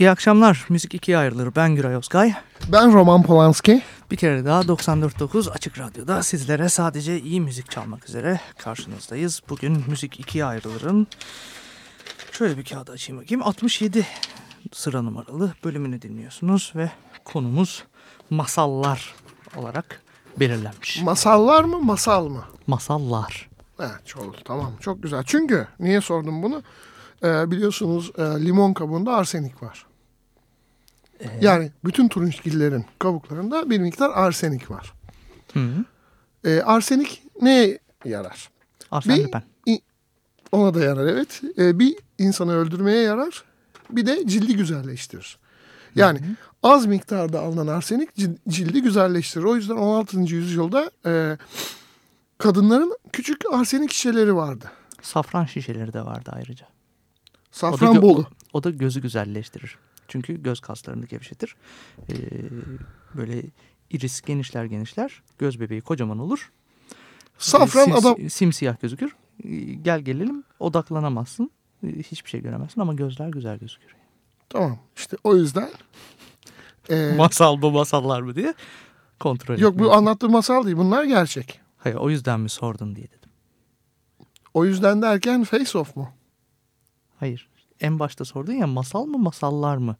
İyi akşamlar. Müzik ikiye ayrılır. Ben Güray Özgay. Ben Roman Polanski. Bir kere daha 94.9 Açık Radyo'da sizlere sadece iyi müzik çalmak üzere karşınızdayız. Bugün Müzik ikiye ayrılırın şöyle bir kağıdı açayım bakayım. 67 sıra numaralı bölümünü dinliyorsunuz ve konumuz masallar olarak belirlenmiş. Masallar mı masal mı? Masallar. Evet çok tamam çok güzel. Çünkü niye sordum bunu? Ee, biliyorsunuz e, limon kabuğunda arsenik var. Yani bütün turunçgillerin kabuklarında bir miktar arsenik var. Hı -hı. Ee, arsenik neye yarar? Arsen. Ona da yarar evet. Ee, bir insanı öldürmeye yarar. Bir de cildi güzelleştirir. Yani az miktarda alınan arsenik cil- cildi güzelleştirir. O yüzden 16. yüzyılda e, kadınların küçük arsenik şişeleri vardı. Safran şişeleri de vardı ayrıca. Safranbolu. O da gözü güzelleştirir. Çünkü göz kaslarını gevşetir. Ee, böyle iris genişler genişler. Göz bebeği kocaman olur. Safran Sims- adam Simsiyah gözükür. Ee, Gel gelelim odaklanamazsın. Ee, Hiçbir şey göremezsin ama gözler güzel gözükür. tamam işte o yüzden e, Masal bu masallar mı diye kontrol yok etmeye- bu anlattığım masal değil bunlar gerçek. Hayır o yüzden mi sordun diye dedim. O yüzden derken face off mu? Hayır. En başta sordun ya masal mı masallar mı?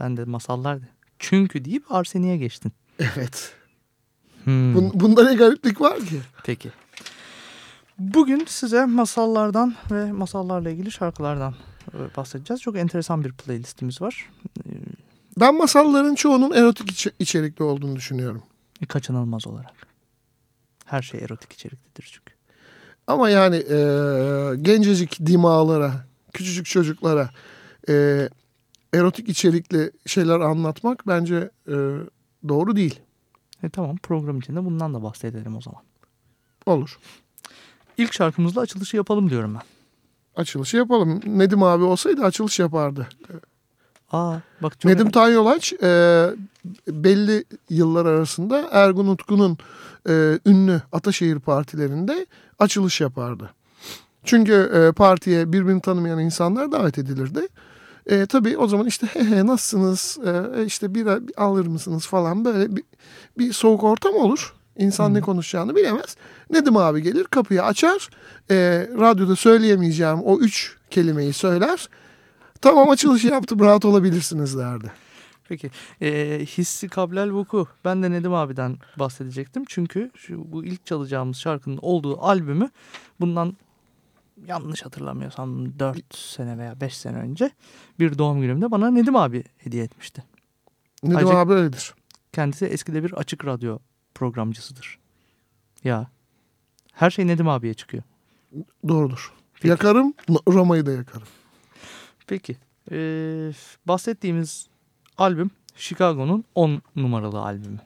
Ben de masallar. Çünkü deyip arseniye geçtin. Evet. Hmm. Bun, bunda ne gariplik var ki? Peki. Bugün size masallardan ve masallarla ilgili şarkılardan e, bahsedeceğiz. Çok enteresan bir playlistimiz var. Ben masalların çoğunun erotik içe- içerikli olduğunu düşünüyorum. E, Kaçınılmaz olarak. Her şey erotik içeriklidir çünkü. Ama yani e, gencecik dimağlara, küçücük çocuklara e, erotik içerikli şeyler anlatmak bence e, doğru değil. E, tamam program içinde bundan da bahsedelim o zaman. Olur. İlk şarkımızla açılışı yapalım diyorum ben. Açılışı yapalım. Nedim abi olsaydı açılış yapardı. Aa bak çok Nedim Tanyolaç e, belli yıllar arasında Ergun Utku'nun e, ünlü Ataşehir partilerinde açılış yapardı. Çünkü e, partiye birbirini tanımayan insanlar davet edilirdi. E, tabii o zaman işte he he nasılsınız e, işte bir alır mısınız falan böyle bir, bir soğuk ortam olur. İnsan ne konuşacağını bilemez. Nedim abi gelir kapıyı açar. E, radyoda söyleyemeyeceğim o üç kelimeyi söyler. Tamam açılışı yaptım rahat olabilirsiniz derdi. Peki. E, hissi kablel vuku. Ben de Nedim abiden bahsedecektim. Çünkü şu, bu ilk çalacağımız şarkının olduğu albümü bundan yanlış hatırlamıyorsam 4 sene veya 5 sene önce bir doğum günümde bana Nedim abi hediye etmişti. Nedim Ayrıca- abi öyledir. Kendisi eskide bir açık radyo programcısıdır. Ya her şey Nedim abiye çıkıyor. Doğrudur. Peki. Yakarım Roma'yı da yakarım. Peki. Ee, bahsettiğimiz albüm Chicago'nun 10 numaralı albümü.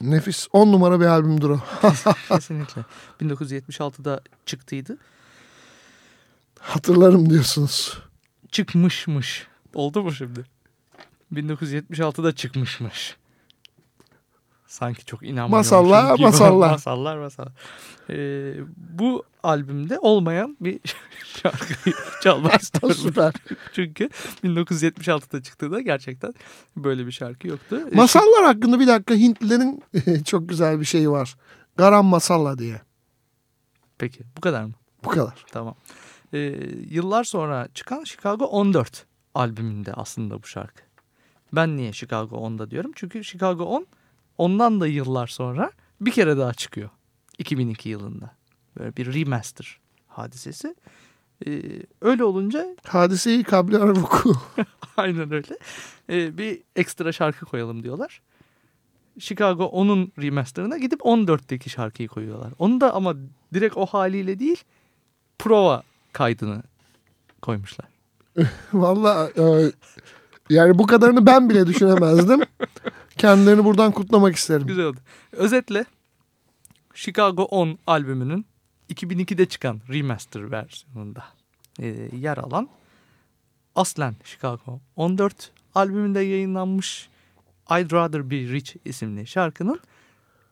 Nefis 10 numara bir albümdür o. Kesinlikle. 1976'da çıktıydı. Hatırlarım diyorsunuz. Çıkmışmış. Oldu mu şimdi? 1976'da çıkmışmış. Sanki çok inanmıyormuşum Masallar, gibi. masallar. masallar, masallar. Ee, bu albümde olmayan bir şarkıyı çalmak istiyorum. Süper. Çünkü 1976'da çıktığında gerçekten böyle bir şarkı yoktu. Ee, Masallar hakkında bir dakika Hintlilerin çok güzel bir şeyi var. Garam Masalla diye. Peki bu kadar mı? Bu kadar. Tamam. Ee, yıllar sonra çıkan Chicago 14 albümünde aslında bu şarkı. Ben niye Chicago 10'da diyorum? Çünkü Chicago 10 ondan da yıllar sonra bir kere daha çıkıyor. 2002 yılında. Böyle bir remaster hadisesi. Ee, öyle olunca Hadiseyi Kabli Arvuku. aynen öyle. Ee, bir ekstra şarkı koyalım diyorlar. Chicago 10'un remasterına gidip 14'teki şarkıyı koyuyorlar. Onu da ama direkt o haliyle değil prova kaydını koymuşlar. Valla e, yani bu kadarını ben bile düşünemezdim. Kendilerini buradan kutlamak isterim. Güzel oldu. Özetle Chicago 10 albümünün 2002'de çıkan remaster versiyonunda e, yer alan aslen Chicago 14 albümünde yayınlanmış I'd Rather Be Rich isimli şarkının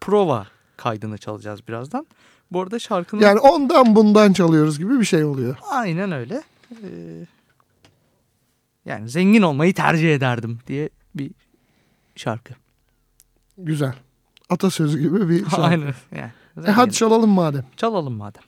prova kaydını çalacağız birazdan. Bu arada şarkının Yani ondan bundan çalıyoruz gibi bir şey oluyor. aynen öyle. Ee, yani zengin olmayı tercih ederdim diye bir şarkı. Güzel. Atasözü gibi bir şarkı. aynen. Yani, E hadi çalalım madem. Çalalım madem.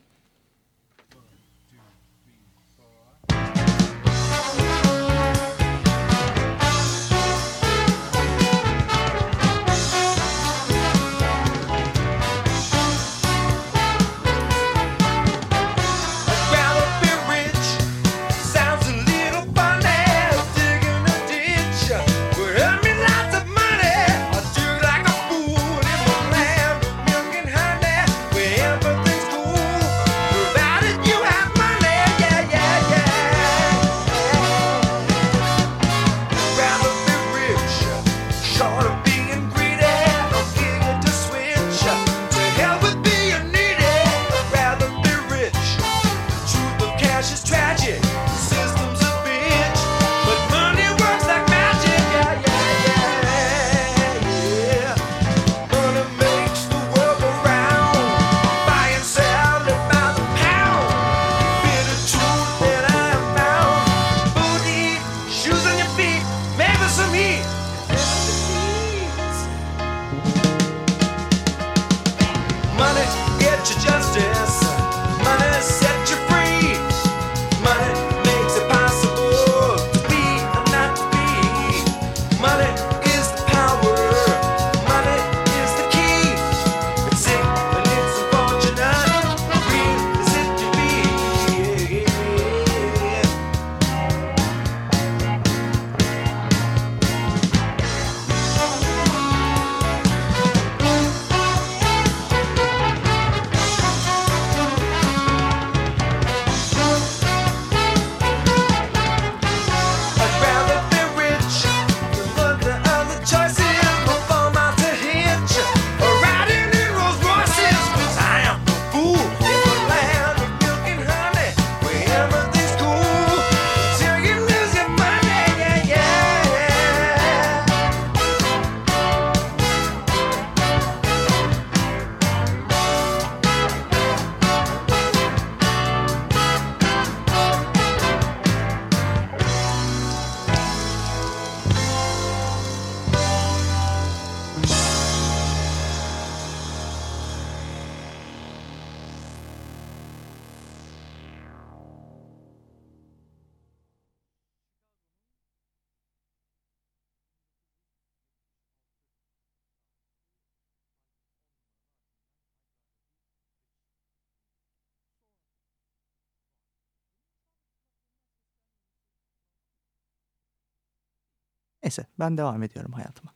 Neyse ben devam ediyorum hayatıma.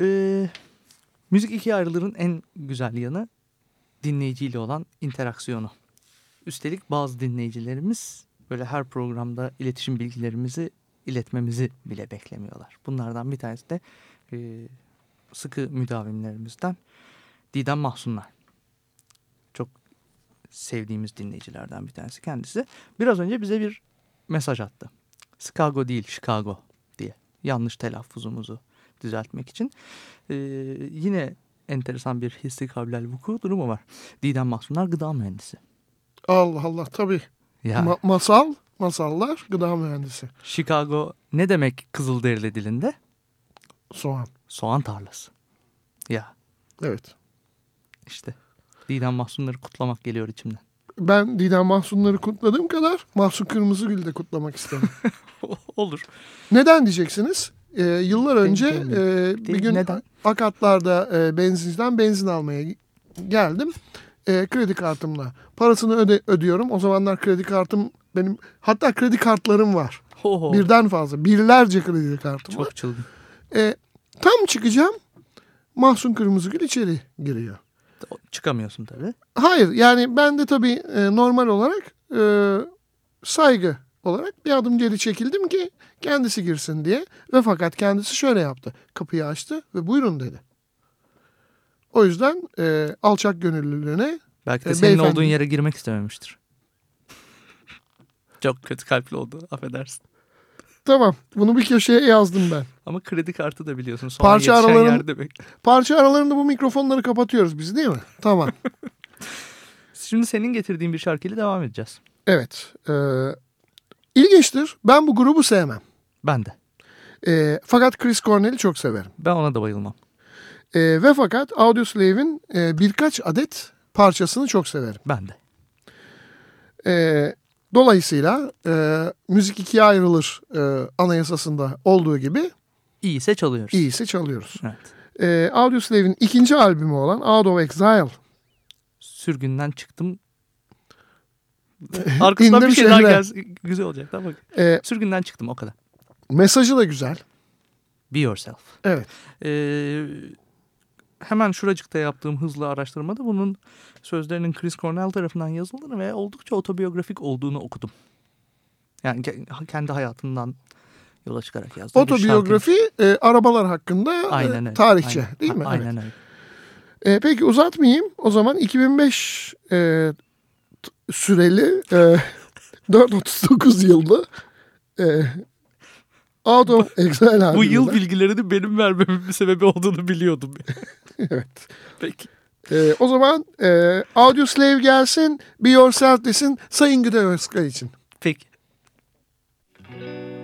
Ee, müzik ikiye ayrılırın en güzel yanı dinleyiciyle olan interaksiyonu. Üstelik bazı dinleyicilerimiz böyle her programda iletişim bilgilerimizi iletmemizi bile beklemiyorlar. Bunlardan bir tanesi de e, sıkı müdavimlerimizden Didem Mahsunlar. Çok sevdiğimiz dinleyicilerden bir tanesi kendisi. Biraz önce bize bir mesaj attı. Chicago değil Chicago yanlış telaffuzumuzu düzeltmek için. Ee, yine enteresan bir hissi kabilel vuku durumu var. Didem Mahsunlar gıda mühendisi. Allah Allah tabii. Ya Ma- masal, masallar, gıda mühendisi. Chicago ne demek Kızılderili dilinde? Soğan. Soğan tarlası. Ya Evet. işte Didem Mahsunları kutlamak geliyor içimden. Ben Didem Mahsunları kutladığım kadar Mahsun Kırmızıgül'ü de kutlamak isterim. Olur. Neden diyeceksiniz? Ee, yıllar önce Değil, e, bir gün neden? Akatlar'da e, benzinciden benzin almaya geldim. E, kredi kartımla. Parasını öde, ödüyorum. O zamanlar kredi kartım benim hatta kredi kartlarım var. Ho ho. Birden fazla. Birlerce kredi kartım var. Çok çılgın. E, tam çıkacağım. Mahsun Kırmızıgül içeri giriyor. Çıkamıyorsun tabii. Hayır yani ben de tabii e, normal olarak e, saygı olarak bir adım geri çekildim ki kendisi girsin diye. Ve fakat kendisi şöyle yaptı. Kapıyı açtı ve buyurun dedi. O yüzden e, alçak gönüllülüğüne Belki de E, senin beyefendi- olduğun yere girmek istememiştir. Çok kötü kalpli oldu. Affedersin. Tamam bunu bir köşeye yazdım ben. Ama kredi kartı da biliyorsun. Sonra Parça yetişen araların- yer demek. Parça aralarında bu mikrofonları kapatıyoruz biz değil mi? Tamam. Şimdi senin getirdiğin bir şarkıyla devam edeceğiz. Evet. E, ilginçtir. Ben bu grubu sevmem. Ben de. E, fakat Chris Cornell'i çok severim. Ben ona da bayılmam. E, ve fakat Audioslave'in e, birkaç adet parçasını çok severim. Ben de. E, dolayısıyla e, müzik ikiye ayrılır e, anayasasında olduğu gibi İyiyse çalıyoruz. iyisi çalıyoruz. Evet. E, Audioslave'in ikinci albümü olan Out of Exile Sürgünden çıktım. Arkasından bir şey daha gelsin. Güzel olacak. Tamam. e, Sürgünden çıktım o kadar. mesajı da güzel. Be yourself. Evet. Ee, hemen şuracıkta yaptığım hızlı araştırmada bunun sözlerinin Chris Cornell tarafından yazıldığını ve oldukça otobiyografik olduğunu okudum. Yani ke- kendi hayatından yola çıkarak şarkı. Otobiyografi e, arabalar hakkında e, Aynen öyle. tarihçe Aynen. değil mi? Aynen Evet. öyle. E, peki uzatmayayım. O zaman 2005 e, süreli e, 439 yıllı e, Out of Exile Bu yıl bilgilerini benim vermemin bir sebebi olduğunu biliyordum. evet. Peki. E, o zaman e, Audio Slave gelsin, Be Yourself desin Sayın Güde Özkay için. Peki. Someone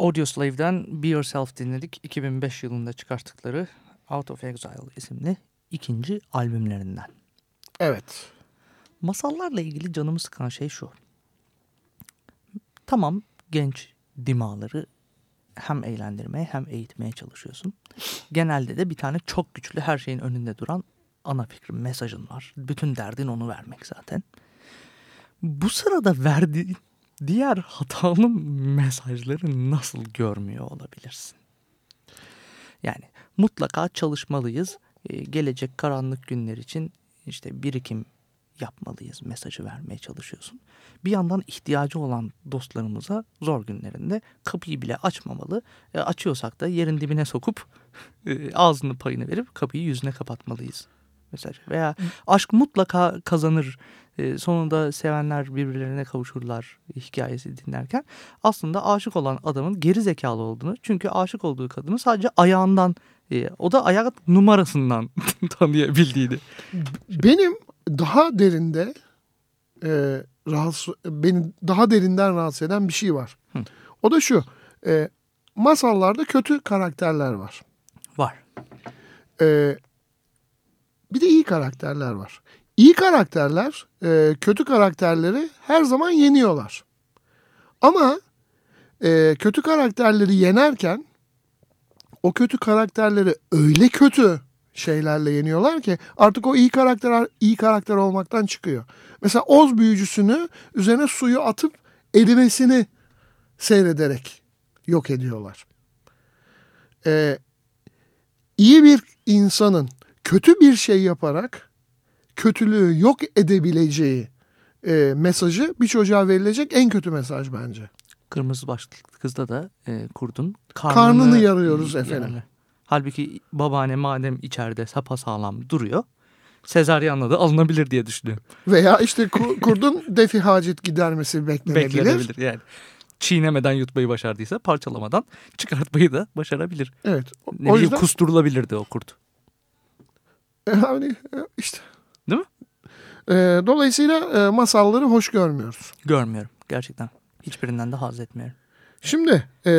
Audioslave'den Be Yourself dinledik. 2005 yılında çıkarttıkları Out of Exile isimli ikinci albümlerinden. Evet. Masallarla ilgili canımı sıkan şey şu. Tamam genç dimağları hem eğlendirmeye hem eğitmeye çalışıyorsun. Genelde de bir tane çok güçlü her şeyin önünde duran ana fikrin, mesajın var. Bütün derdin onu vermek zaten. Bu sırada verdiğin diğer hatalı mesajları nasıl görmüyor olabilirsin? Yani mutlaka çalışmalıyız. Ee, Gelecek karanlık günler için işte birikim yapmalıyız mesajı vermeye çalışıyorsun. Bir yandan ihtiyacı olan dostlarımıza zor günlerinde kapıyı bile açmamalı. E, açıyorsak da yerin dibine sokup e, ağzını payını verip kapıyı yüzüne kapatmalıyız mesajı. Veya aşk mutlaka kazanır. E, sonunda sevenler birbirlerine kavuşurlar hikayesi dinlerken aslında aşık olan adamın geri zekalı olduğunu çünkü aşık olduğu kadını sadece ayağından e, o da ayak numarasından tanıyabildiğini. Benim daha derinde e, rahatsız beni daha derinden rahatsız eden bir şey var. Hı. O da şu. E, masallarda kötü karakterler var. Var. E, bir de iyi karakterler var. İyi karakterler e, kötü karakterleri her zaman yeniyorlar. Ama e, kötü karakterleri yenerken o kötü karakterleri öyle kötü şeylerle yeniyorlar ki artık o iyi karakter iyi karakter olmaktan çıkıyor. Mesela Oz büyücüsünü üzerine suyu atıp erimesini seyrederek yok ediyorlar. Ee, iyi bir insanın kötü bir şey yaparak kötülüğü yok edebileceği e, mesajı bir çocuğa verilecek en kötü mesaj bence. Kırmızı başlıklı kızda da e, kurdun. Karnını yarıyoruz efendim. Halbuki babaanne madem içeride sapasağlam duruyor. Sezaryenle de alınabilir diye düşünüyorum. Veya işte ku- kurdun defi hacet gidermesi beklenebilir. Beklenebilir yani. Çiğnemeden yutmayı başardıysa parçalamadan çıkartmayı da başarabilir. Evet. O, Ne o yüzden kusturulabilirdi o kurt. yani e, işte. Değil mi? E, dolayısıyla e, masalları hoş görmüyoruz. Görmüyorum gerçekten. Hiçbirinden de haz etmiyorum. Şimdi e,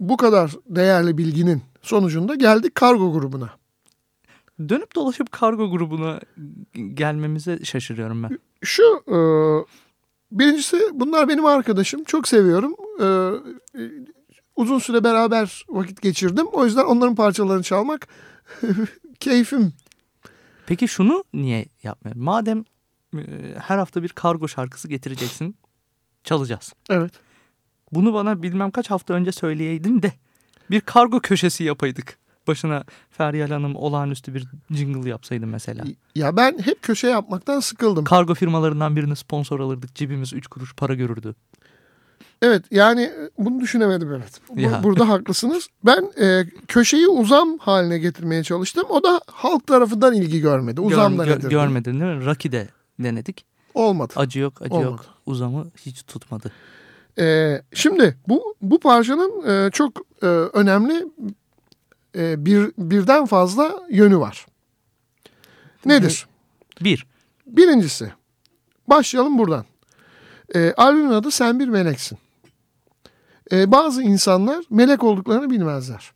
bu kadar değerli bilginin sonucunda geldik kargo grubuna. Dönüp dolaşıp kargo grubuna gelmemize şaşırıyorum ben. Şu e, birincisi bunlar benim arkadaşım. Çok seviyorum. E, uzun süre beraber vakit geçirdim. O yüzden onların parçalarını çalmak keyfim. Peki şunu niye yapmıyor? Madem e, her hafta bir kargo şarkısı getireceksin, çalacağız. Evet. Bunu bana bilmem kaç hafta önce söyleyeydin de bir kargo köşesi yapaydık. Başına Feryal Hanım olağanüstü bir jingle yapsaydı mesela. Ya ben hep köşe yapmaktan sıkıldım. Kargo firmalarından birini sponsor alırdık. Cebimiz 3 kuruş para görürdü. Evet yani e, bunu düşünemedim evet. Ya. Burada haklısınız. Ben e, köşeyi uzam haline getirmeye çalıştım. O da halk tarafından ilgi görmedi. Uzam da Gör- nedir? görmedin değil mi? Raki'de denedik. Olmadı. Acı yok, acı Olmadı. yok. Uzamı hiç tutmadı. E, şimdi bu bu parçanın e, çok e, önemli e, bir birden fazla yönü var. Nedir? Bir, Birincisi başlayalım buradan. E, albümün adı Sen Bir Meleksin. E, bazı insanlar melek olduklarını bilmezler.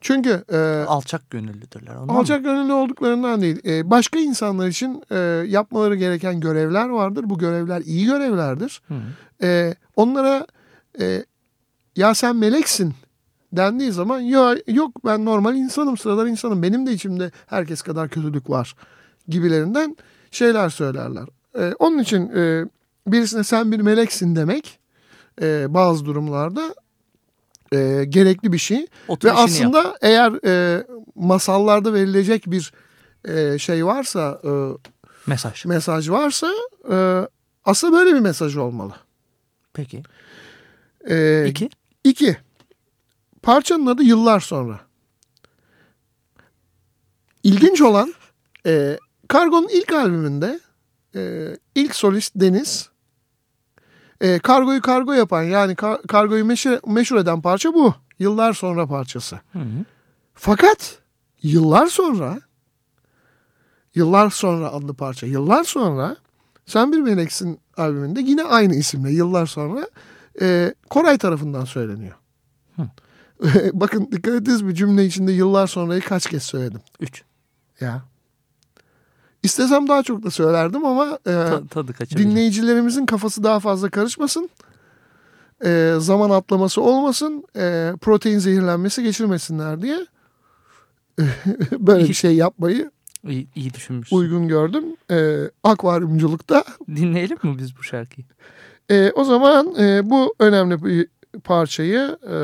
Çünkü e, alçak gönüllüdürler. ondan mı? alçak gönüllü olduklarından değil. E, başka insanlar için e, yapmaları gereken görevler vardır. Bu görevler iyi görevlerdir. Hı. E, onlara e, ya sen meleksin dendiği zaman ya yok ben normal insanım sıradan insanım benim de içimde herkes kadar kötülük var gibilerinden şeyler söylerler. E, onun için e, birisine sen bir meleksin demek e, bazı durumlarda e, gerekli bir şey. Otur Ve aslında yap. eğer e, masallarda verilecek bir e, şey varsa e, Mesaj. mesaj varsa e, aslında böyle bir mesaj olmalı. Peki. E, İki. İki. Parçanın adı Yıllar Sonra. İlginç olan e, Kargo'nun ilk albümünde e, ilk solist Deniz. E, kargoyu kargo yapan yani kar- kargoyu meşhur, meşhur eden parça bu. Yıllar sonra parçası. Hı hı. Fakat yıllar sonra Yıllar sonra adlı parça. Yıllar sonra Sen Bir Meleksin albümünde yine aynı isimle yıllar sonra e, Koray tarafından söyleniyor. Bakın dikkat ettiniz mi cümle içinde yıllar sonrayı kaç kez söyledim. 3. Ya. İstesem daha çok da söylerdim ama e, tadı dinleyicilerimizin kafası daha fazla karışmasın. E, zaman atlaması olmasın. E, protein zehirlenmesi geçirmesinler diye. Böyle bir şey yapmayı İyi, iyi düşünmüşsün. uygun gördüm. E, akvaryumculukta. Dinleyelim mi biz bu şarkıyı? E, o zaman e, bu önemli bir parçayı e,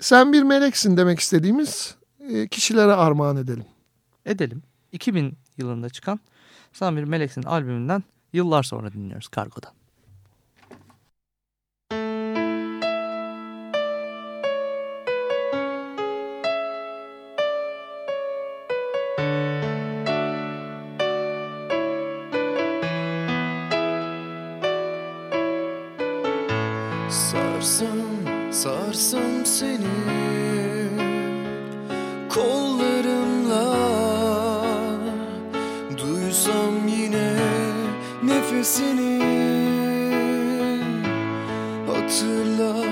sen bir meleksin demek istediğimiz e, kişilere armağan edelim. Edelim. 2000 yılında çıkan Sen Bir Meleksin albümünden yıllar sonra dinliyoruz Kargo'dan. Sarsam, sarsam seni kollarımla nefesini Hatırla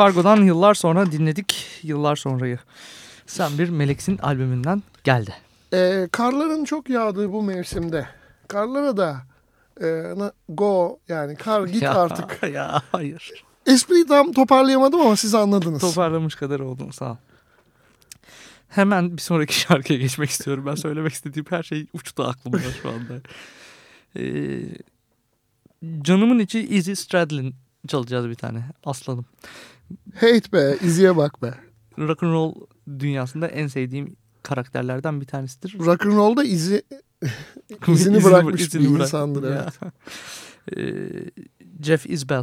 Kargo'dan yıllar sonra dinledik. Yıllar sonrayı. Sen Bir Meleksin albümünden geldi. Ee, karların çok yağdığı bu mevsimde karlara da e, go yani kar git Ya, artık. Ya hayır. Espriyi tam toparlayamadım ama siz anladınız. Toparlamış kadar oldum sağ ol. Hemen bir sonraki şarkıya geçmek istiyorum. Ben söylemek istediğim her şey uçtu aklımda şu anda. Ee, canımın içi Easy Stradlin çalacağız bir tane. Aslanım. Hate be iziye bak be. Rock and roll dünyasında en sevdiğim karakterlerden bir tanesidir. Rock'n'roll'da izi izini İzini bırakmış izini bir bırak- insandır. Evet. Ee, Jeff Isbell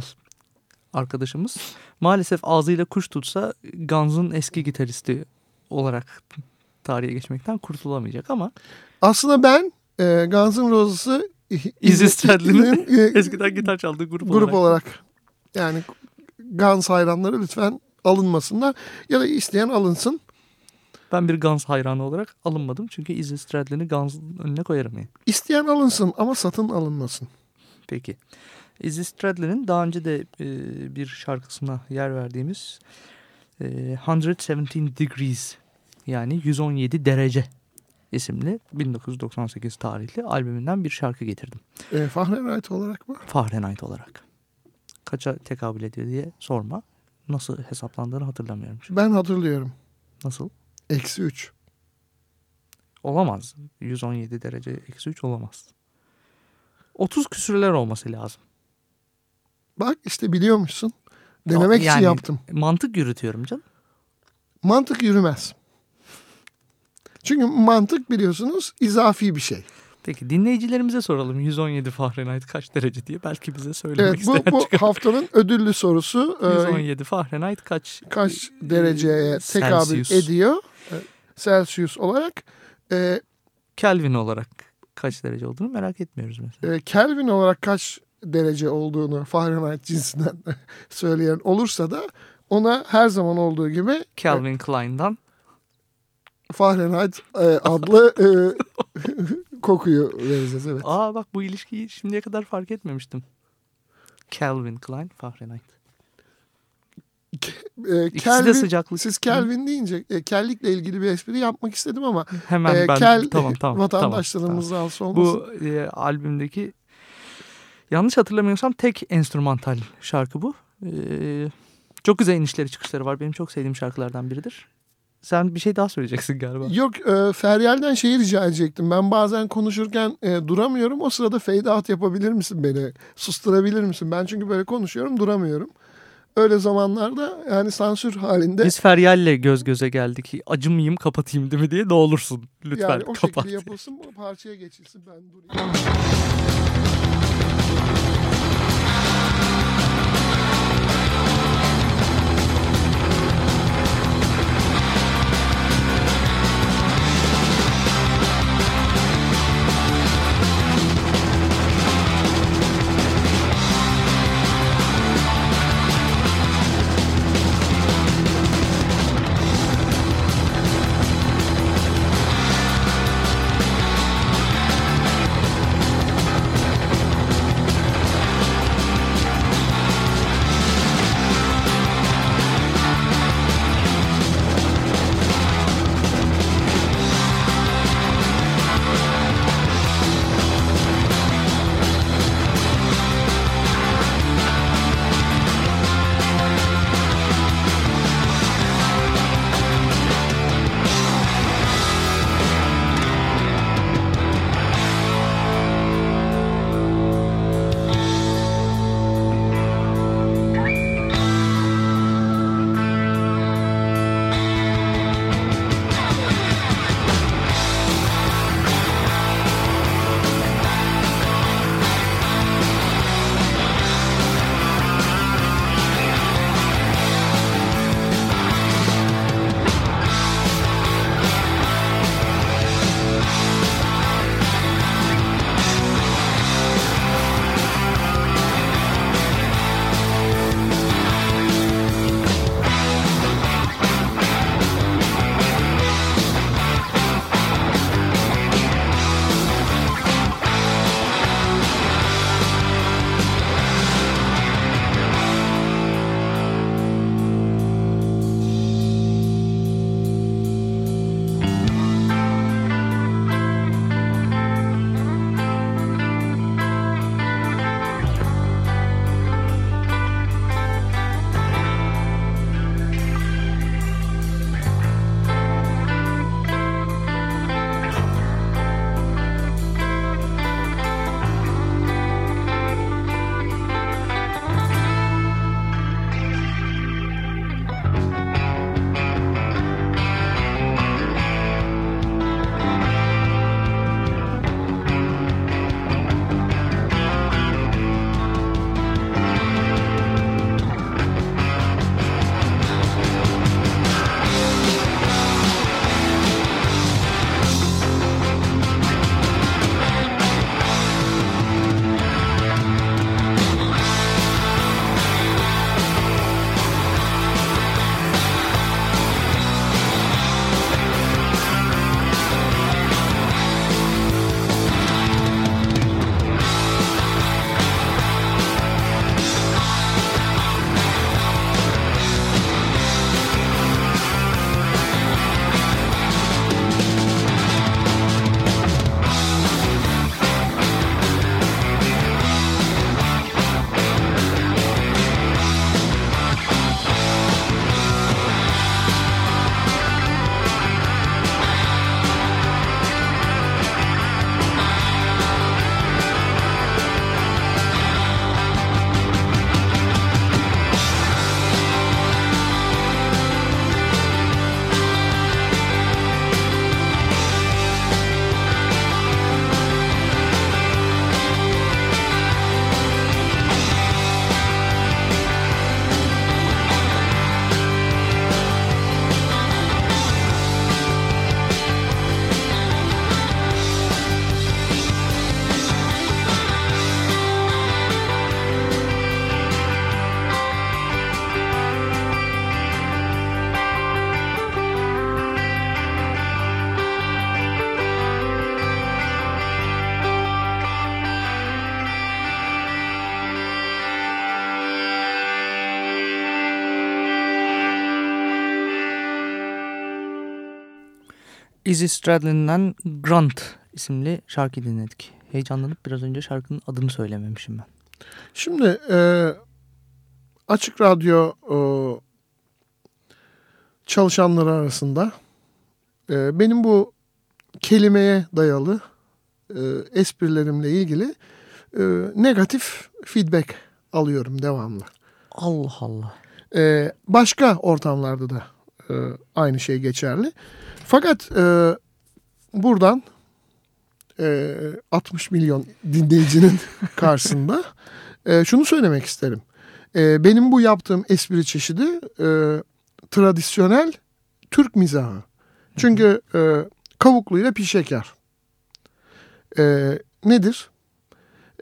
arkadaşımız. Maalesef ağzıyla kuş tutsa Guns'ın eski gitaristi olarak tarihe geçmekten kurtulamayacak ama Aslında ben e, Guns N' Roses'ı Izzy Stradlin'in e, eskiden gitar çaldığı grup, grup olarak. olarak yani Guns hayranları lütfen alınmasınlar ya da isteyen alınsın. Ben bir Guns hayranı olarak alınmadım. Çünkü Izzy Stradlin'i Guns'ın önüne koyarım yani. İsteyen alınsın ama satın alınmasın. Peki. Izzy Stradlin'in daha önce de e, bir şarkısına yer verdiğimiz e, 117 Degrees yani 117 derece isimli 1998 tarihli albümünden bir şarkı getirdim. E, Fahrenheit olarak mı? Fahrenheit olarak. Kaça tekabül ediyor diye sorma. Nasıl hesaplandığını hatırlamıyorum. şimdi. Ben hatırlıyorum. Nasıl? Eksi 3. Olamaz. 117 derece eksi 3 olamaz. 30 küsürler olması lazım. Bak işte biliyormuşsun. Denemek Yani- için yaptım. Mantık yürütüyorum canım. Mantık yürümez. Çünkü mantık biliyorsunuz izafi bir şey. Peki dinleyicilerimize soralım 117 Fahrenheit kaç derece diye belki bize söylemek Evet bu, isteyen bu çıkar. haftanın ödüllü sorusu. e, 117 Fahrenheit kaç kaç dereceye tekabül Celsius. ediyor? E, Celsius olarak. E, Kelvin olarak kaç derece olduğunu merak etmiyoruz mesela. e, Kelvin olarak kaç derece olduğunu Fahrenheit cinsinden söyleyen olursa da ona her zaman olduğu gibi Calvin Klein'dan Fahrenheit e, adlı e, kokuyu vereceğiz. Evet. aa bak bu ilişkiyi şimdiye kadar fark etmemiştim. Calvin Klein Fahrenheit. E, İkisi Kelvin- de sıcaklık. Siz Kelvin deyince e, kellikle ilgili bir espri yapmak istedim ama Hemen e, ben kel tamam tamam. vatandaşlarımız tamam, tamam. olmasın. Bu e, albümdeki yanlış hatırlamıyorsam tek enstrümantal şarkı bu. E, çok güzel inişleri çıkışları var. Benim çok sevdiğim şarkılardan biridir. Sen bir şey daha söyleyeceksin galiba. Yok e, Feryal'den şeyi rica edecektim. Ben bazen konuşurken e, duramıyorum. O sırada fade out yapabilir misin beni? Susturabilir misin? Ben çünkü böyle konuşuyorum duramıyorum. Öyle zamanlarda yani sansür halinde Biz Feryal'le göz göze geldik. Acımayayım kapatayım değil mi diye ne olursun. Lütfen yani o kapat. şekilde yapılsın parçaya geçilsin ben durayım. Izzy Stradlin'den Grant isimli şarkı dinledik. Heyecanlanıp biraz önce şarkının adını söylememişim ben. Şimdi e, Açık Radyo e, çalışanları arasında e, benim bu kelimeye dayalı e, esprilerimle ilgili e, negatif feedback alıyorum devamlı. Allah Allah. E, başka ortamlarda da e, aynı şey geçerli. Fakat e, buradan e, 60 milyon dinleyicinin karşısında e, şunu söylemek isterim. E, benim bu yaptığım espri çeşidi e, tradisyonel Türk mizahı. Çünkü e, kavuklu ile pi şeker. E, nedir?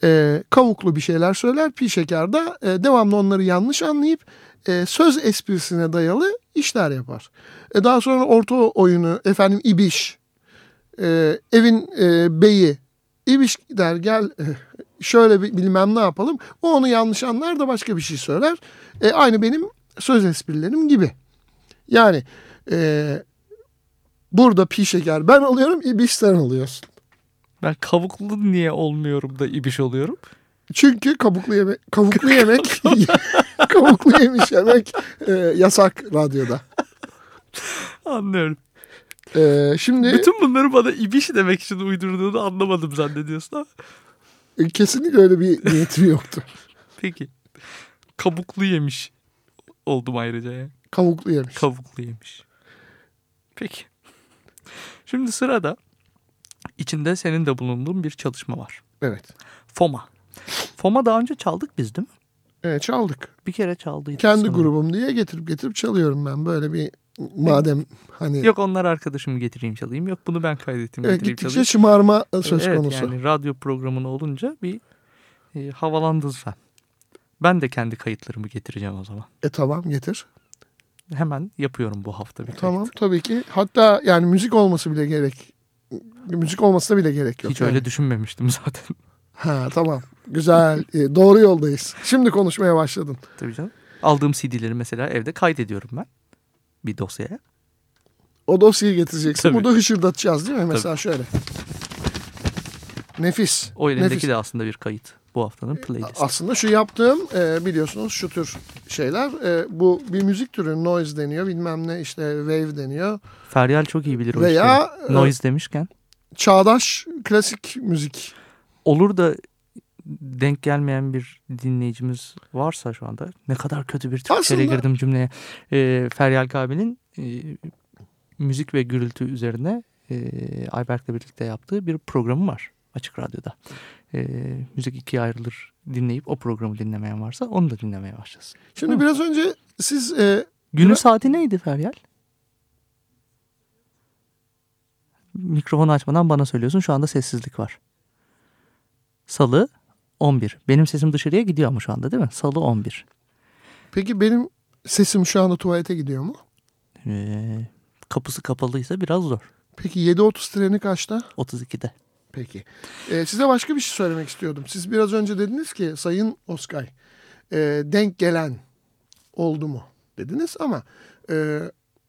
E, kavuklu bir şeyler söyler, pi şeker de e, devamlı onları yanlış anlayıp e, söz esprisine dayalı işler yapar. E, daha sonra orta oyunu efendim İbiş, e, evin e, beyi İbiş der gel şöyle bir bilmem ne yapalım. O onu yanlış anlar da başka bir şey söyler. E, aynı benim söz esprilerim gibi. Yani e, burada pi şeker ben alıyorum İbiş sen alıyorsun. Ben kavuklu niye olmuyorum da ibiş oluyorum? Çünkü kabuklu yemek, kabuklu yemek, kabuklu yemiş yemek e, yasak radyoda. Anlıyorum. E, şimdi Bütün bunları bana ibiş demek için uydurduğunu anlamadım zannediyorsun ama. e, kesinlikle öyle bir niyetim yoktu. Peki. Kabuklu yemiş oldum ayrıca ya. Kabuklu yemiş. Kabuklu yemiş. Peki. Şimdi sırada içinde senin de bulunduğun bir çalışma var. Evet. FOMA. FOMA daha önce çaldık biz değil mi? Evet çaldık. Bir kere çaldıydık. Kendi sanırım. grubum diye getirip getirip çalıyorum ben. Böyle bir madem hani Yok onlar arkadaşımı getireyim çalayım. Yok bunu ben kaydettim evet, getireyim çalayım. şımarma söz evet, konusu. yani radyo programın olunca bir e, havalandın sen. Ben de kendi kayıtlarımı getireceğim o zaman. E tamam getir. Hemen yapıyorum bu hafta bir kayıt. Tamam tabii ki. Hatta yani müzik olması bile gerek. Müzik olmasına bile gerek yok. Hiç yani. öyle düşünmemiştim zaten. Ha tamam. Güzel. E, doğru yoldayız. Şimdi konuşmaya başladın. Tabii canım. Aldığım CD'leri mesela evde kaydediyorum ben. Bir dosyaya. O dosyayı getireceksin. Tabii. Burada hışırdatacağız değil mi? Mesela şöyle. Nefis. O elindeki Nefis. de aslında bir kayıt. Bu haftanın playlisti. Aslında şu yaptığım e, biliyorsunuz şu tür şeyler. E, bu bir müzik türü noise deniyor. Bilmem ne işte wave deniyor. Feryal çok iyi bilir o Veya işleri. e, Noise demişken. çağdaş klasik müzik. Olur da denk gelmeyen bir dinleyicimiz varsa şu anda ne kadar kötü bir Türkçeyle Aslında- girdim cümleye. Ee, Feryal Kabil'in e, müzik ve gürültü üzerine e, Ayberk'le birlikte yaptığı bir programı var Açık Radyo'da. E, müzik ikiye ayrılır dinleyip o programı dinlemeyen varsa onu da dinlemeye başlasın. Şimdi Hı. biraz önce siz e, Günün Biraz- saati neydi Feryal? Mikrofonu açmadan bana söylüyorsun. Şu anda sessizlik var. Salı 11. Benim sesim dışarıya gidiyor mu şu anda değil mi? Salı 11. peki benim sesim şu anda tuvalete gidiyor mu? Ee, kapısı kapalıysa biraz zor. Peki 7.30 treni kaçta? 32'de. Peki. E, size başka bir şey söylemek istiyordum. Siz biraz önce dediniz ki Sayın Oskay e, denk gelen oldu mu dediniz ama e,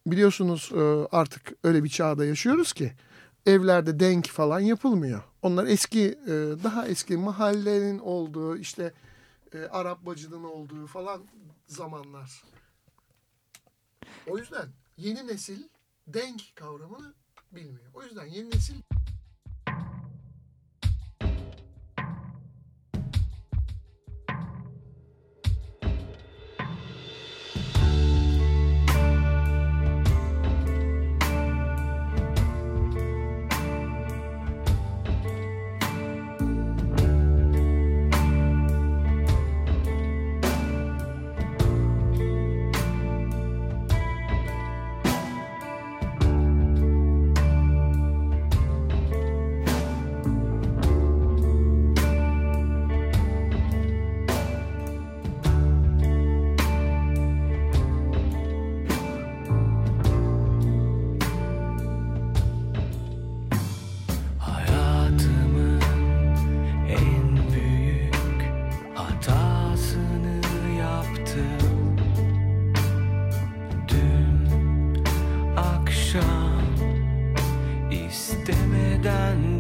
biliyorsunuz e, artık öyle bir çağda yaşıyoruz ki evlerde denk falan yapılmıyor. Onlar eski e, daha eski mahallenin olduğu işte e, Arap bacının olduğu falan zamanlar. O yüzden yeni nesil denk kavramını bilmiyor. O yüzden yeni nesil akşam istemeden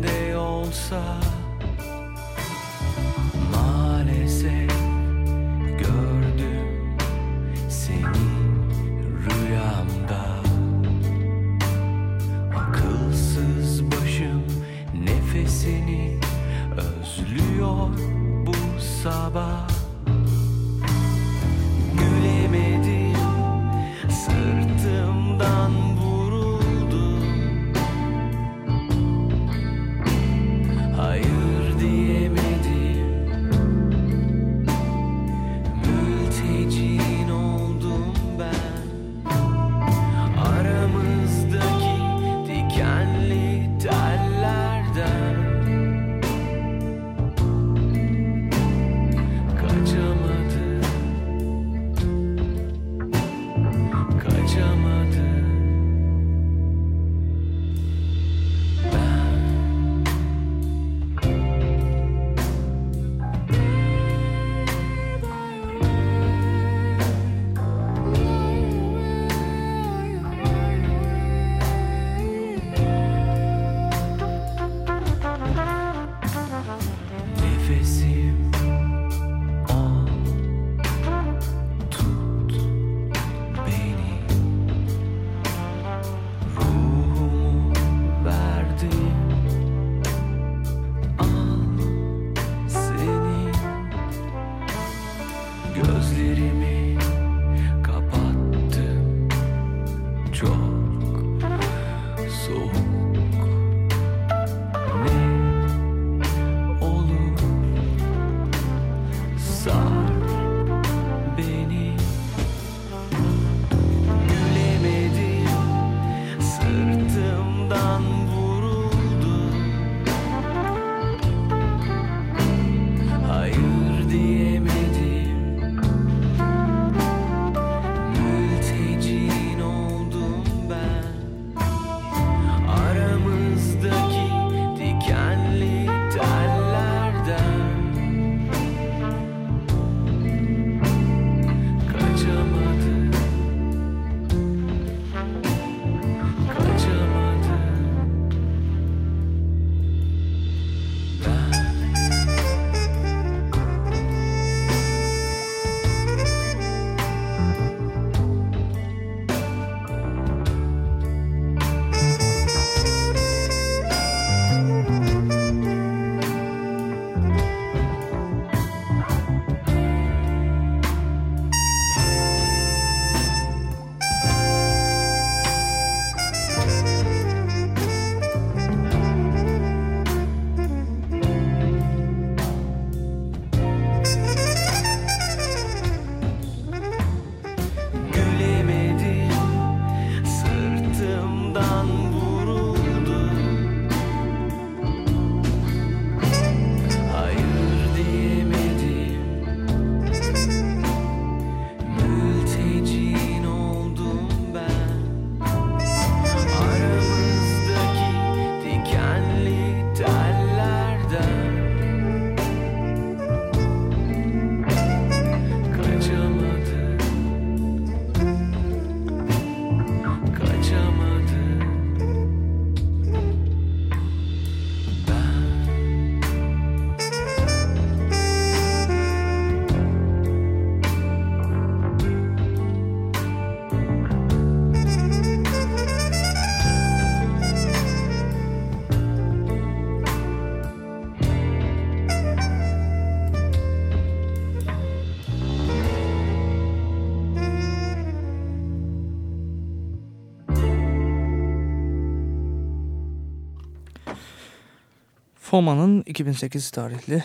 Foma'nın 2008 tarihli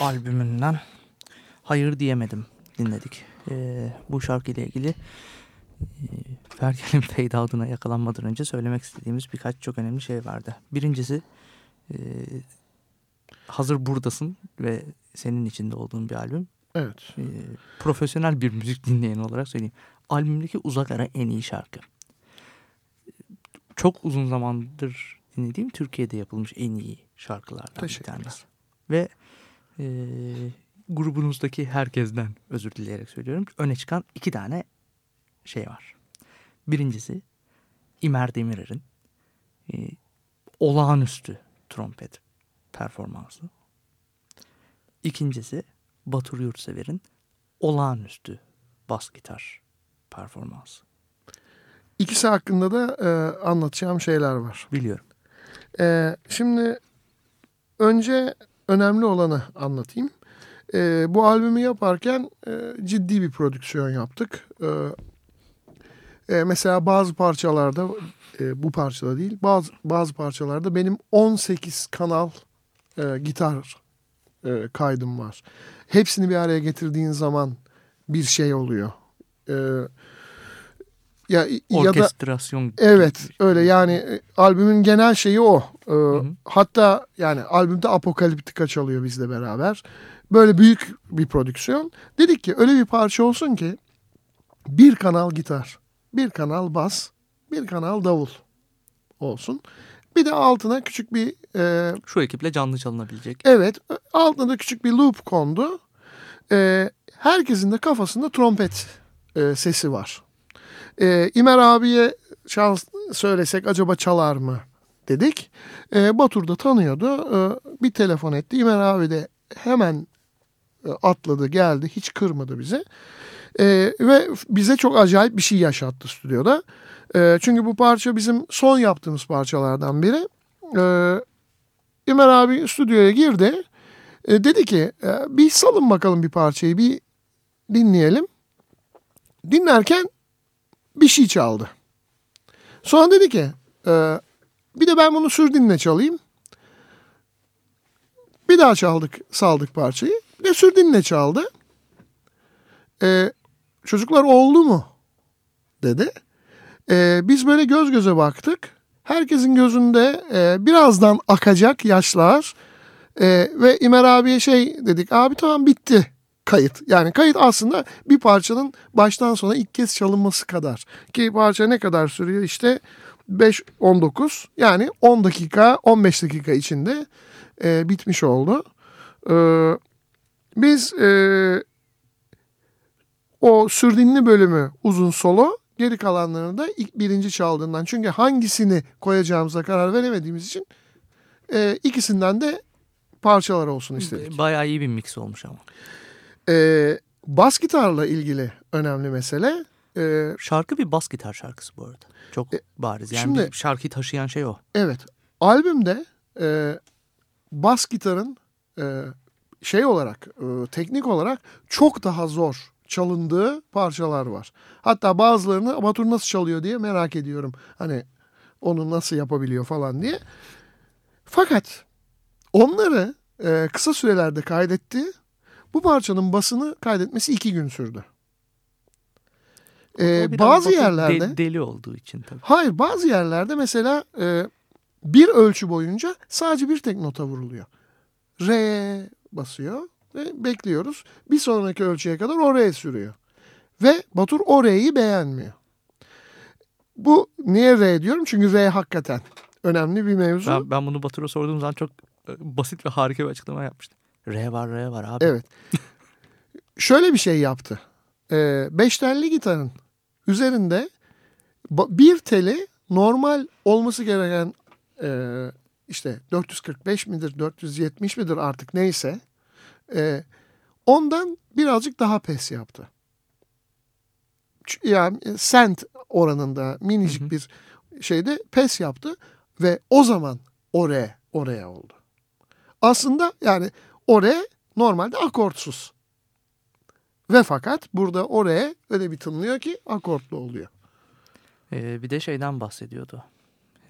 albümünden Hayır Diyemedim dinledik. Ee, bu şarkıyla ilgili e, Fergen'in fade out'una yakalanmadan önce söylemek istediğimiz birkaç çok önemli şey vardı. Birincisi e, hazır buradasın ve senin içinde olduğun bir albüm. Evet. E, profesyonel bir müzik dinleyen olarak söyleyeyim. Albümdeki uzak ara en iyi şarkı. Çok uzun zamandır dinlediğim Türkiye'de yapılmış en iyi şarkılardan bir tanesi. Ve e, grubunuzdaki herkesten özür dileyerek söylüyorum. Öne çıkan iki tane şey var. Birincisi İmer Demirer'in e, olağanüstü trompet performansı. İkincisi Batur Yurtsever'in olağanüstü bas gitar performansı. İkisi hakkında da e, anlatacağım şeyler var. Biliyorum. E, şimdi önce önemli olanı anlatayım. E, bu albümü yaparken e, ciddi bir prodüksiyon yaptık. E, e, mesela bazı parçalarda e, bu parçada değil bazı bazı parçalarda benim 18 kanal e, gitar e, kaydım var. Hepsini bir araya getirdiğin zaman bir şey oluyor. E, ya, ya da Orkestrasyon. Evet öyle yani e, albümün genel şeyi o. Ee, hı. Hatta yani albümde Apokaliptika çalıyor bizle beraber. Böyle büyük bir prodüksiyon. Dedik ki öyle bir parça olsun ki bir kanal gitar, bir kanal bas, bir kanal davul olsun. Bir de altına küçük bir e, Şu ekiple canlı çalınabilecek. evet altına da küçük bir loop kondu. E, herkesin de kafasında trompet e, sesi var. E, İmer abiye çal, söylesek acaba çalar mı dedik. E, Batur da tanıyordu. E, bir telefon etti. İmer abi de hemen e, atladı geldi. Hiç kırmadı bizi. E, ve bize çok acayip bir şey yaşattı stüdyoda. E, çünkü bu parça bizim son yaptığımız parçalardan biri. E, İmer abi stüdyoya girdi. E, dedi ki e, bir salın bakalım bir parçayı. Bir dinleyelim. Dinlerken bir şey çaldı. Sonra dedi ki e, bir de ben bunu sür dinle çalayım. Bir daha çaldık saldık parçayı. Bir de sür dinle çaldı. E, çocuklar oldu mu? Dedi. E, biz böyle göz göze baktık. Herkesin gözünde e, birazdan akacak yaşlar. E, ve İmer abiye şey dedik. Abi tamam bitti kayıt. Yani kayıt aslında bir parçanın baştan sona ilk kez çalınması kadar. Ki parça ne kadar sürüyor? İşte 5-19 yani 10 dakika 15 dakika içinde e, bitmiş oldu. E, biz e, o sürdinli bölümü uzun solo geri kalanlarını da ilk birinci çaldığından. Çünkü hangisini koyacağımıza karar veremediğimiz için e, ikisinden de parçalar olsun istedik. Bayağı iyi bir mix olmuş ama. E, bas gitarla ilgili önemli mesele. E, Şarkı bir bas gitar şarkısı bu arada. Çok bariz. Yani E, şimdi- bir şarkıyı taşıyan şey o. evet albümde e, bas gitarın e, şey olarak e, teknik olarak çok daha zor çalındığı parçalar var. Hatta bazılarını Batur nasıl çalıyor diye merak ediyorum. Hani onu nasıl yapabiliyor falan diye. Fakat onları e, kısa sürelerde kaydetti. Bu parçanın basını kaydetmesi iki gün sürdü. E, biraz bazı yerlerde... de- deli olduğu için tabii. Hayır bazı yerlerde mesela e, bir ölçü boyunca sadece bir tek nota vuruluyor. Re basıyor ve bekliyoruz. Bir sonraki ölçüye kadar o re sürüyor. Ve Batur o re'yi beğenmiyor. Bu niye re diyorum? Çünkü re hakikaten önemli bir mevzu. Ben, ben bunu Batur'a sorduğum zaman çok e, basit ve harika bir açıklama yapmıştım. R var R var abi. Evet. Şöyle bir şey yaptı. Ee, beş telli gitarın üzerinde bir teli normal olması gereken e, işte 445 midir 470 midir artık neyse e, ondan birazcık daha pes yaptı. Yani cent oranında minicik bir şeyde pes yaptı ve o zaman oraya oraya oldu. Aslında yani oraya normalde akortsuz. Ve fakat burada oraya öyle bir tınlıyor ki akortlu oluyor. Ee, bir de şeyden bahsediyordu.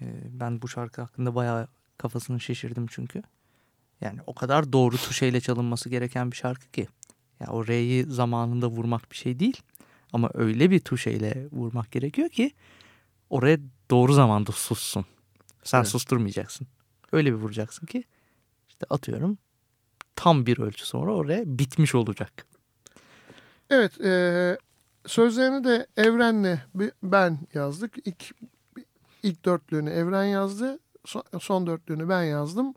Ee, ben bu şarkı hakkında bayağı kafasını şişirdim çünkü. Yani o kadar doğru tuşeyle çalınması gereken bir şarkı ki. Ya o R'yi zamanında vurmak bir şey değil. Ama öyle bir tuşeyle vurmak gerekiyor ki oraya doğru zamanda sussun. Sen Evet. susturmayacaksın. Öyle bir vuracaksın ki işte atıyorum tam bir ölçü sonra oraya bitmiş olacak. Evet e, sözlerini de Evren'le ben yazdık. İlk, ilk dörtlüğünü Evren yazdı. Son, son dörtlüğünü ben yazdım.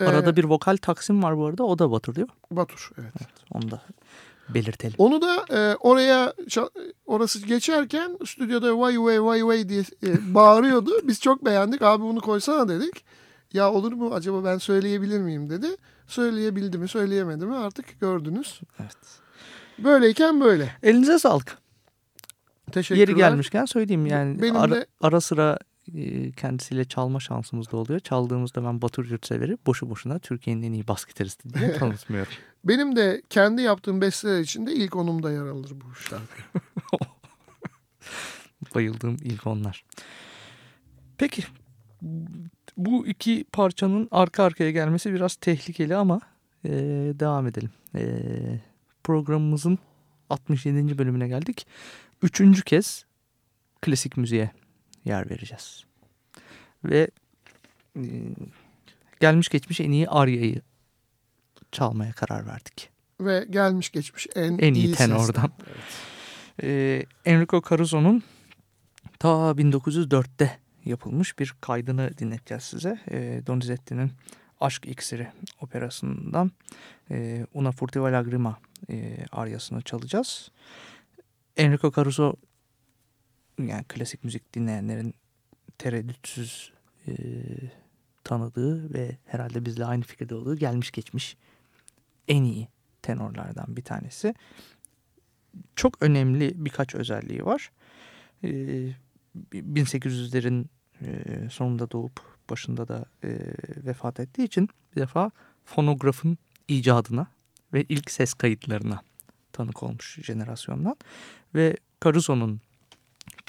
E, Arada bir vokal taksim var bu arada. O da Batur diyor. Batur evet. Onu da belirtelim. Onu da e, oraya orası geçerken stüdyoda vay vay vay vay diye e, bağırıyordu. Biz çok beğendik. Abi bunu koysana dedik. Ya olur mu acaba ben söyleyebilir miyim dedi. Söyleyebildi mi söyleyemedi mi artık gördünüz. Evet. Böyleyken böyle. Elinize sağlık. Teşekkürler. Yeri gelmişken söyleyeyim yani Benim ara, de- ara sıra e, kendisiyle çalma şansımız da oluyor. Çaldığımızda ben Batur Yurtsever'i boşu boşuna Türkiye'nin en iyi bas gitaristi diye tanıtmıyorum. Benim de kendi yaptığım besteler içinde ilk onumda yer alır bu şarkı. Bayıldığım ilk onlar. Peki bu iki parçanın arka arkaya gelmesi biraz tehlikeli ama e, devam edelim. E, programımızın 67. bölümüne geldik. Üçüncü kez klasik müziğe yer vereceğiz. Ve e, gelmiş geçmiş en iyi Arya'yı çalmaya karar verdik. Ve gelmiş geçmiş en, En iyi sesten. tenordan. Ee, Enrico Caruso'nun ta 1904'te yapılmış bir kaydını dinleteceğiz size. Ee, Donizetti'nin Aşk İksiri operasından e, Una Furtiva Lagrima e, aryasını çalacağız. Enrico Caruso yani klasik müzik dinleyenlerin tereddütsüz e, tanıdığı ve herhalde bizle aynı fikirde olduğu gelmiş geçmiş en iyi tenorlardan bir tanesi. Çok önemli birkaç özelliği var. Ee, 1800'lerin e, sonunda doğup başında da e, vefat ettiği için bir defa fonografın icadına ve ilk ses kayıtlarına tanık olmuş jenerasyondan. Ve Caruso'nun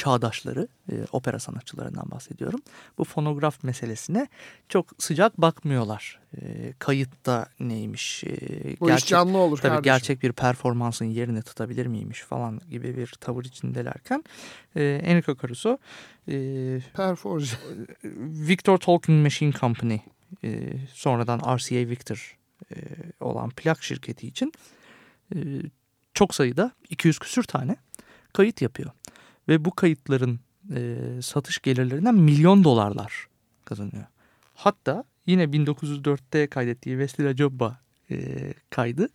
çağdaşları, e, opera sanatçılarından bahsediyorum. Bu fonograf meselesine çok sıcak bakmıyorlar. E, kayıtta neymiş, e, Bu iş canlı olur tabii kardeşim. gerçek bir performansın yerini tutabilir miymiş falan gibi bir tavır içindelerken e, Enrico Caruso e. Victor Talking Machine Company e, sonradan RCA Victor e, olan plak şirketi için e, çok sayıda 200 küsür tane kayıt yapıyor. Ve bu kayıtların e, satış gelirlerinden milyon dolarlar kazanıyor. Hatta yine 1904'te kaydettiği Vestila Jobba e, kaydı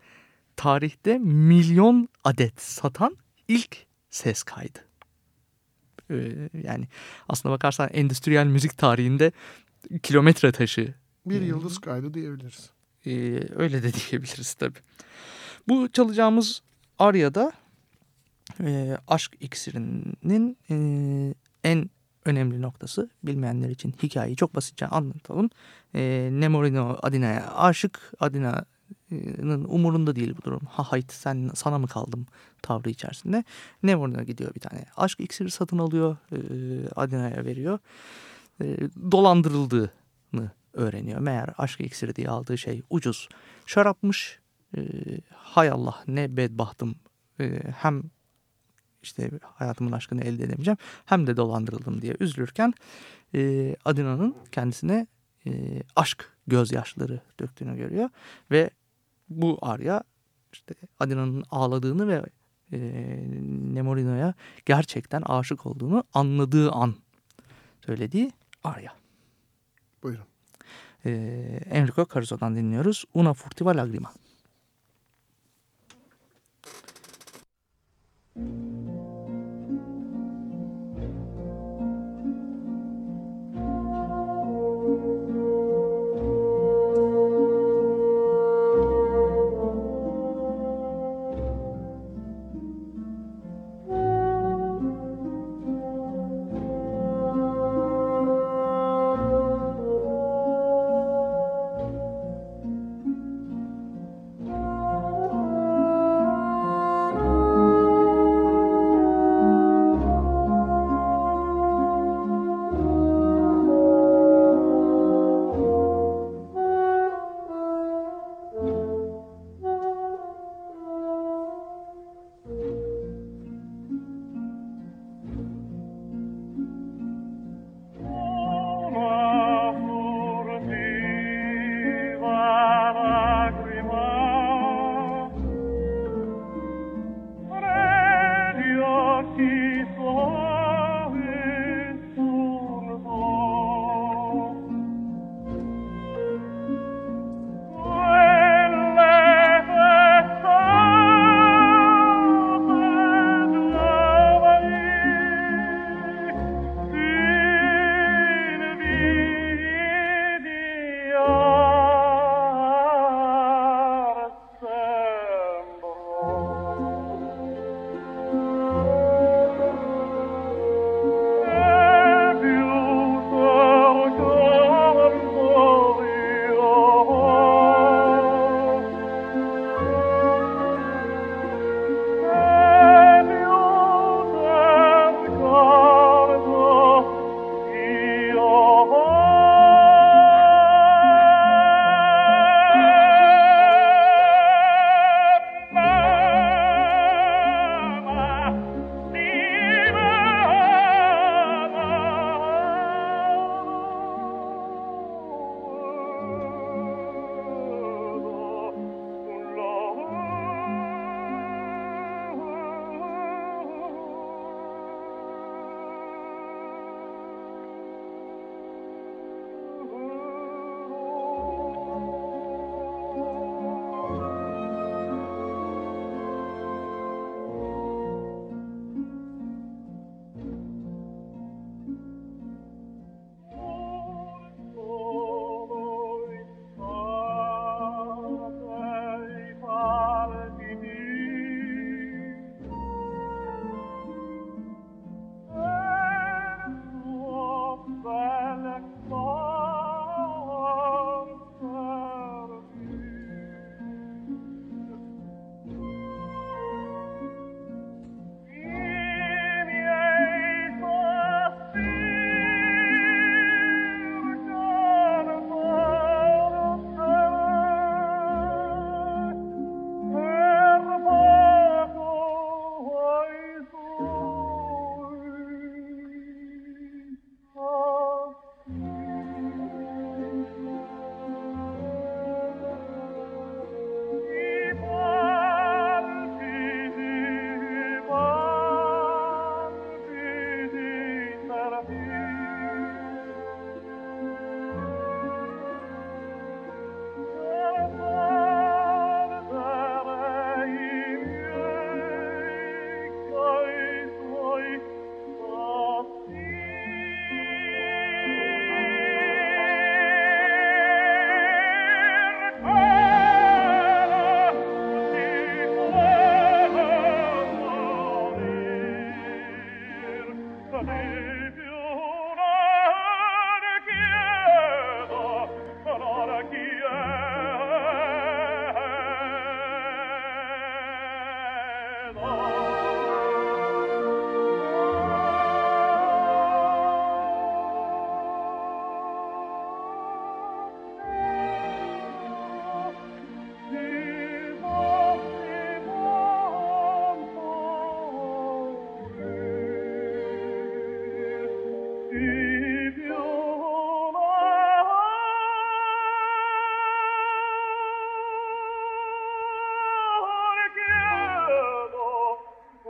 tarihte milyon adet satan ilk ses kaydı. E, yani aslına bakarsan endüstriyel müzik tarihinde kilometre taşı Bir yıldız kaydı diyebiliriz. ee, öyle de diyebiliriz tabii. Bu çalacağımız Arya'da e, aşk iksirinin e, en önemli noktası bilmeyenler için hikayeyi çok basitçe anlatalım. E, Nemorino Adina'ya aşık. Adina'nın umurunda değil bu durum. Ha hayt sen sana mı kaldım tavrı içerisinde. Nemorino gidiyor bir tane aşk iksiri satın alıyor. E, Adina'ya veriyor. E, dolandırıldığını öğreniyor. Meğer aşk iksiri diye aldığı şey ucuz şarapmış. E, hay Allah ne bedbahtım. E, hem işte hayatımın aşkını elde edemeyeceğim hem de dolandırıldım diye üzülürken e, Adina'nın kendisine e, aşk gözyaşları döktüğünü görüyor ve bu Arya işte Adina'nın ağladığını ve e, Nemorino'ya gerçekten aşık olduğunu anladığı an söylediği Arya. Buyurun. E, Enrico Caruso'dan dinliyoruz. Una furtiva lagrima.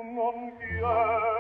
non piacere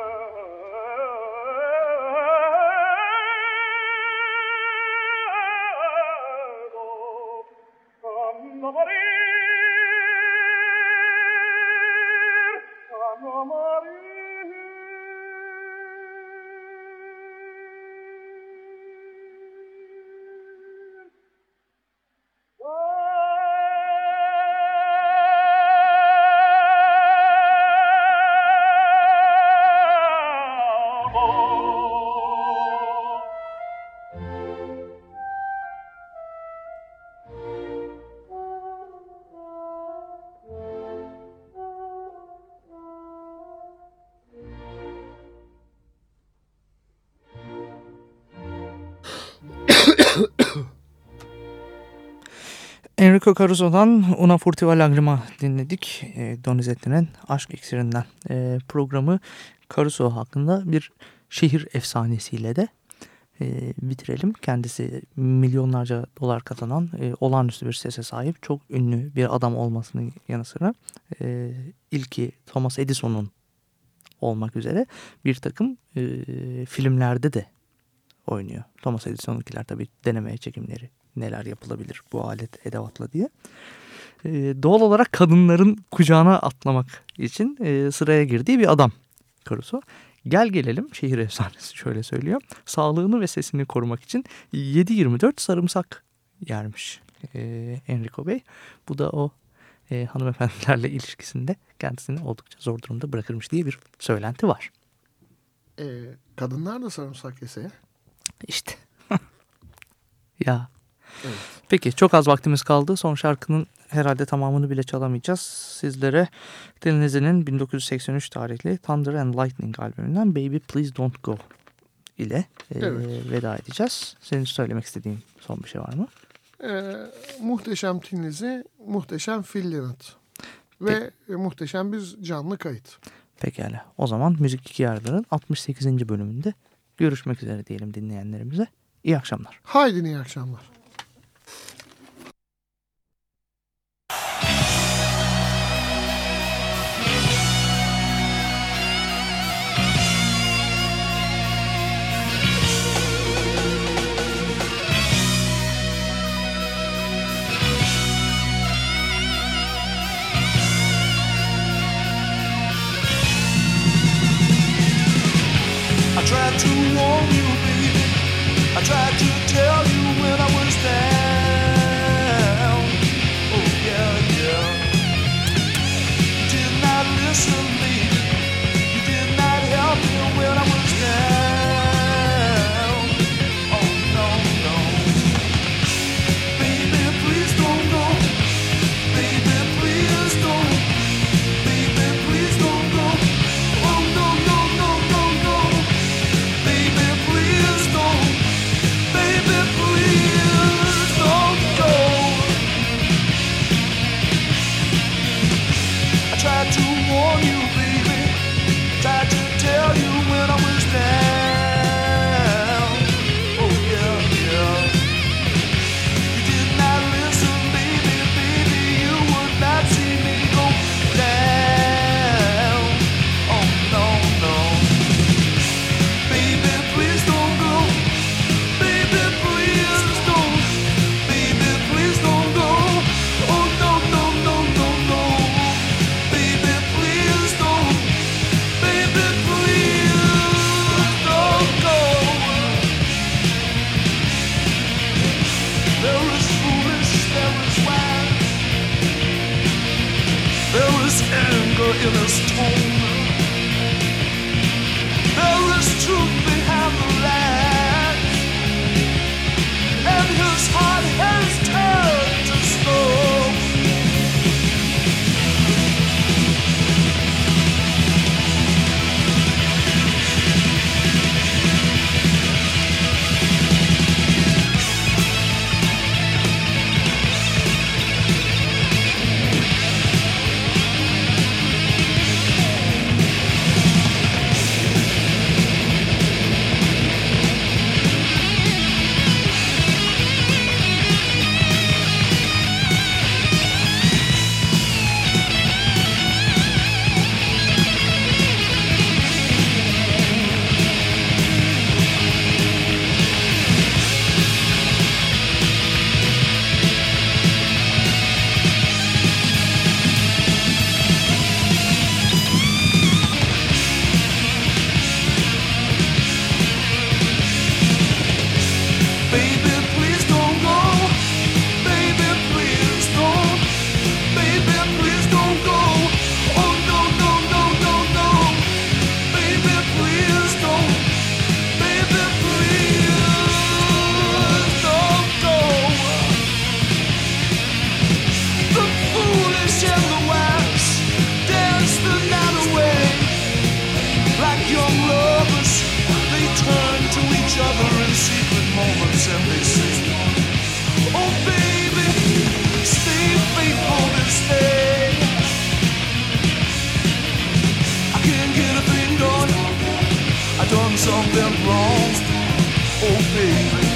Enrico Caruso'dan Una Furtiva Lagrima dinledik. E, Donizetti'nin Aşk İksirinden e, programı Caruso hakkında bir şehir efsanesiyle de e, bitirelim. Kendisi milyonlarca dolar kazanan e, olağanüstü bir sese sahip çok ünlü bir adam olmasının yanı sıra e, ilki Thomas Edison'un olmak üzere bir takım e, filmlerde de oynuyor. Thomas Edison'unkiler tabii denemeye çekimleri neler yapılabilir bu alet edevatla diye. E, doğal olarak kadınların kucağına atlamak için e, sıraya girdiği bir adam Caruso. Gel gelelim şehir efsanesi şöyle söylüyor. Sağlığını ve sesini korumak için 7-24 sarımsak yermiş e, Enrico Bey. Bu da o e, hanımefendilerle ilişkisinde kendisini oldukça zor durumda bırakırmış diye bir söylenti var. Ee, kadınlar da sarımsak yese. İşte. ya. Evet. Peki çok az vaktimiz kaldı. Son şarkının herhalde tamamını bile çalamayacağız. Sizlere Denizi'nin 1983 tarihli Thunder and Lightning albümünden Baby Please Don't Go ile e, Evet. veda edeceğiz. Senin söylemek istediğin son bir şey var mı? Ee, muhteşem Tinizi, muhteşem Phil Lynott. Ve e, muhteşem bir canlı kayıt. Pekala. O zaman Müzik İki Yargı'nın 68. bölümünde görüşmek üzere diyelim dinleyenlerimize. İyi akşamlar. Haydi iyi akşamlar. Tried to tell you ridiculous tone. Oh, baby.